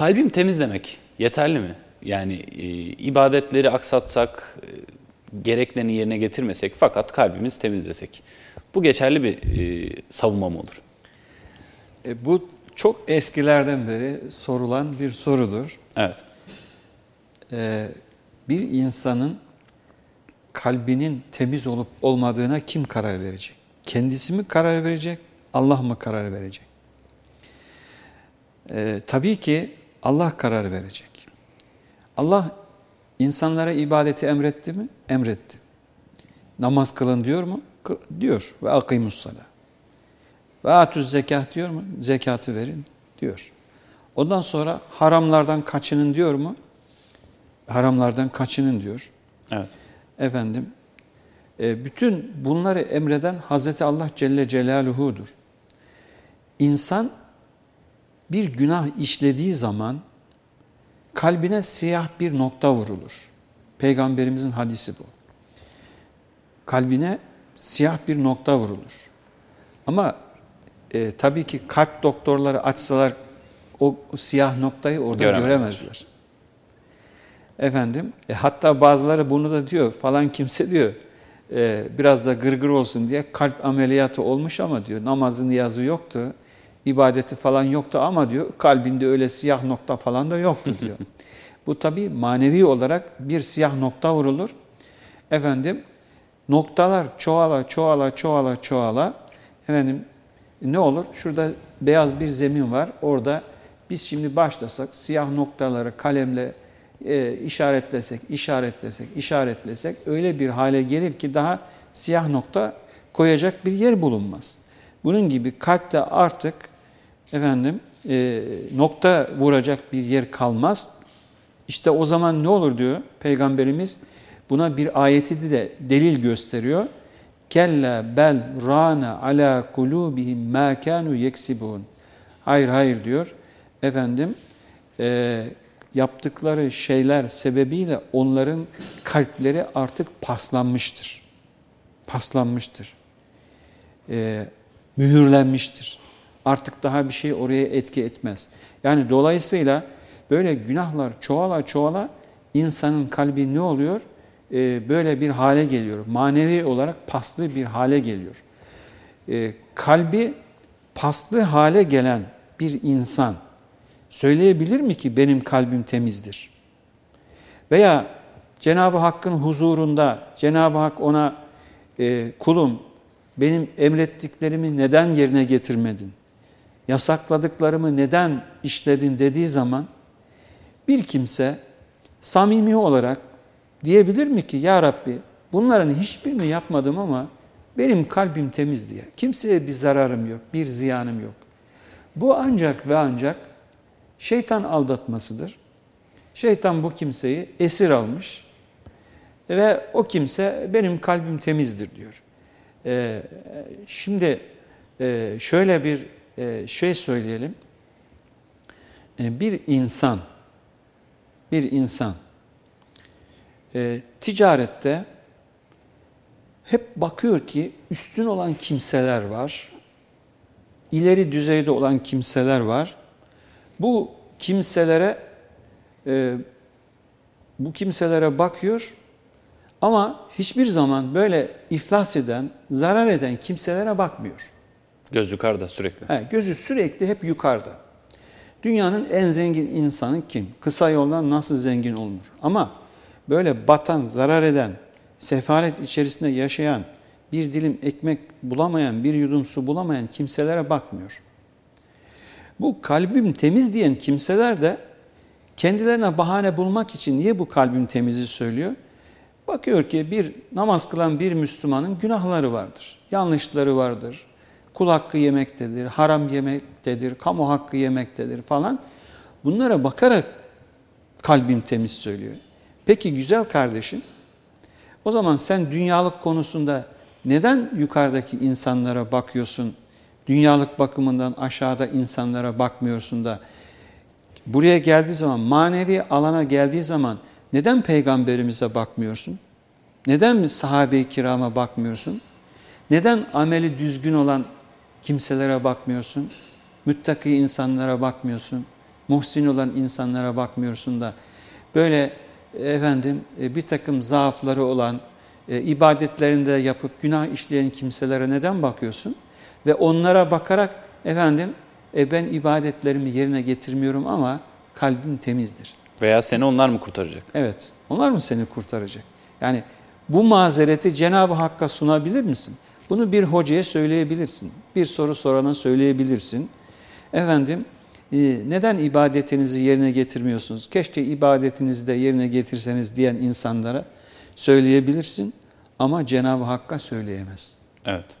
Kalbim temiz demek yeterli mi? Yani e, ibadetleri aksatsak, e, gereklerini yerine getirmesek fakat kalbimiz temiz desek. Bu geçerli bir e, savunma mı olur? E, bu çok eskilerden beri sorulan bir sorudur. Evet. E, bir insanın kalbinin temiz olup olmadığına kim karar verecek? Kendisi mi karar verecek, Allah mı karar verecek? E, tabii ki Allah karar verecek. Allah insanlara ibadeti emretti mi? Emretti. Namaz kılın diyor mu? Diyor. Ve akimus sala. Ve atüz zekat diyor mu? Zekatı verin diyor. Ondan sonra haramlardan kaçının diyor mu? Haramlardan kaçının diyor. Evet. Efendim, e, bütün bunları emreden Hazreti Allah Celle Celaluhu'dur. İnsan bir günah işlediği zaman kalbine siyah bir nokta vurulur. Peygamberimizin hadisi bu. Kalbine siyah bir nokta vurulur. Ama e, tabii ki kalp doktorları açsalar o, o siyah noktayı orada Göremezler. göremezler. Efendim, e, hatta bazıları bunu da diyor falan kimse diyor e, biraz da gırgır olsun diye kalp ameliyatı olmuş ama diyor namazı niyazı yoktu, ibadeti falan yoktu ama diyor kalbinde öyle siyah nokta falan da yoktu diyor. Bu tabii manevi olarak bir siyah nokta vurulur. Efendim noktalar çoğala çoğala çoğala çoğala efendim ne olur? Şurada beyaz bir zemin var. Orada biz şimdi başlasak siyah noktaları kalemle e, işaretlesek, işaretlesek, işaretlesek öyle bir hale gelir ki daha siyah nokta koyacak bir yer bulunmaz. Bunun gibi kalpte artık efendim e, nokta vuracak bir yer kalmaz. İşte o zaman ne olur diyor Peygamberimiz buna bir ayeti de delil gösteriyor. Kella bel rana ala kulubihim ma kanu yeksibun. Hayır hayır diyor. Efendim e, yaptıkları şeyler sebebiyle onların kalpleri artık paslanmıştır. Paslanmıştır. E, mühürlenmiştir. Artık daha bir şey oraya etki etmez. Yani dolayısıyla böyle günahlar çoğala çoğala insanın kalbi ne oluyor? Ee, böyle bir hale geliyor. Manevi olarak paslı bir hale geliyor. Ee, kalbi paslı hale gelen bir insan söyleyebilir mi ki benim kalbim temizdir? Veya Cenab-ı Hakk'ın huzurunda Cenab-ı Hak ona e, kulum benim emrettiklerimi neden yerine getirmedin? Yasakladıklarımı neden işledin dediği zaman bir kimse samimi olarak diyebilir mi ki ya Rabbi bunların hiçbirini yapmadım ama benim kalbim temiz diye. Kimseye bir zararım yok, bir ziyanım yok. Bu ancak ve ancak şeytan aldatmasıdır. Şeytan bu kimseyi esir almış ve o kimse benim kalbim temizdir diyor. Ee, şimdi e, şöyle bir e, şey söyleyelim. E, bir insan, bir insan e, ticarette hep bakıyor ki üstün olan kimseler var, ileri düzeyde olan kimseler var. Bu kimselere e, bu kimselere bakıyor ama hiçbir zaman böyle iflas eden, zarar eden kimselere bakmıyor. Göz yukarıda sürekli. He, gözü sürekli hep yukarıda. Dünyanın en zengin insanı kim? Kısa yoldan nasıl zengin olunur? Ama böyle batan, zarar eden, sefalet içerisinde yaşayan, bir dilim ekmek bulamayan, bir yudum su bulamayan kimselere bakmıyor. Bu kalbim temiz diyen kimseler de kendilerine bahane bulmak için niye bu kalbim temizi söylüyor? Bakıyor ki bir namaz kılan bir Müslümanın günahları vardır, yanlışları vardır, kul hakkı yemektedir, haram yemektedir, kamu hakkı yemektedir falan. Bunlara bakarak kalbim temiz söylüyor. Peki güzel kardeşim, o zaman sen dünyalık konusunda neden yukarıdaki insanlara bakıyorsun, dünyalık bakımından aşağıda insanlara bakmıyorsun da buraya geldiği zaman, manevi alana geldiği zaman neden peygamberimize bakmıyorsun? Neden sahabe-i kirama bakmıyorsun? Neden ameli düzgün olan kimselere bakmıyorsun? Müttaki insanlara bakmıyorsun? muhsin olan insanlara bakmıyorsun da böyle efendim e, bir takım zaafları olan e, ibadetlerinde yapıp günah işleyen kimselere neden bakıyorsun? Ve onlara bakarak efendim e, ben ibadetlerimi yerine getirmiyorum ama kalbim temizdir. Veya seni onlar mı kurtaracak? Evet. Onlar mı seni kurtaracak? Yani bu mazereti Cenab-ı Hakk'a sunabilir misin? Bunu bir hocaya söyleyebilirsin. Bir soru sorana söyleyebilirsin. Efendim e, neden ibadetinizi yerine getirmiyorsunuz? Keşke ibadetinizi de yerine getirseniz diyen insanlara söyleyebilirsin ama Cenab-ı Hakk'a söyleyemez. Evet.